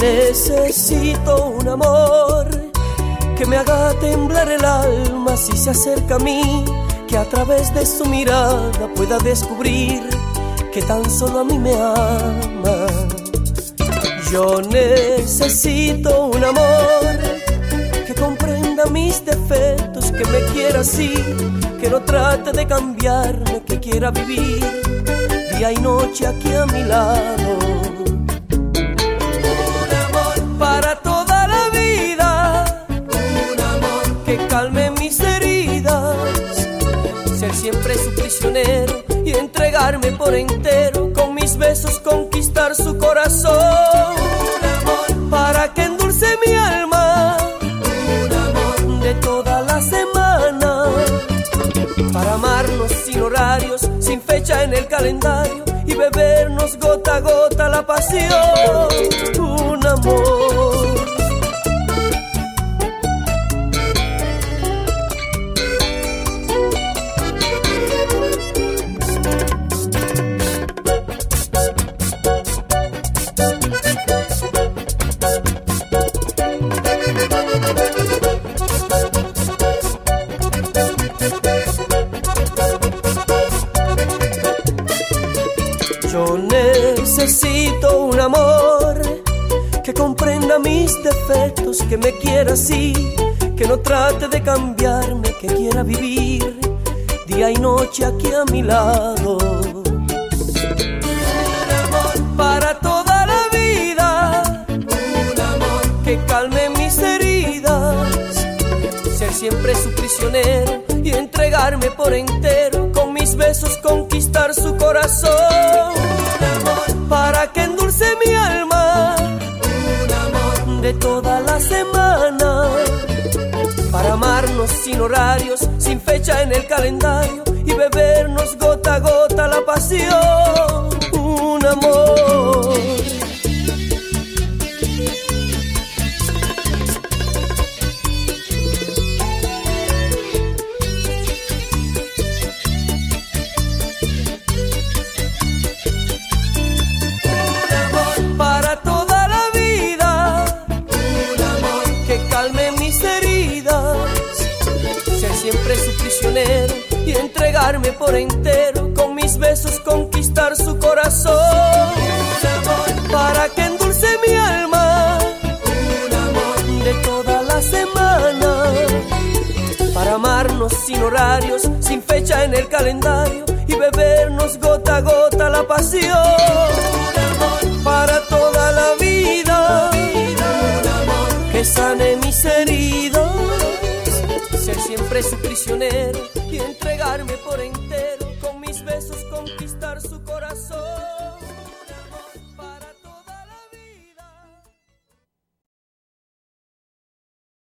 Necesito un amor que me haga temblar el alma si se acerca a mí, que a través de su mirada pueda descubrir que tan solo a mí me ama. Yo necesito un amor que comprenda mis defectos, que me quiera así, que no trate de cambiarme, que quiera vivir día y noche aquí a mi lado. Y entregarme por entero con mis besos conquistar su corazón. Un amor para que endulce mi alma, un amor de toda la semana, para amarnos sin horarios, sin fecha en el calendario y bebernos gota a gota la pasión. Yo necesito un amor que comprenda mis defectos, que me quiera así, que no trate de cambiarme, que quiera vivir día y noche aquí a mi lado. Siempre su prisionero y entregarme por entero con mis besos conquistar su corazón. Un amor para que endulce mi alma, un amor de toda la semana, para amarnos sin horarios, sin fecha en el calendario y bebernos gota entregarme por entero con mis besos conquistar su corazón. Para que endulce mi alma, un amor de toda la semana, para amarnos sin horarios, sin fecha en el calendario y bebernos gota a gota la pasión. Para toda la vida, que sane mis heridas, ser siempre su prisionero y entregarme por entero.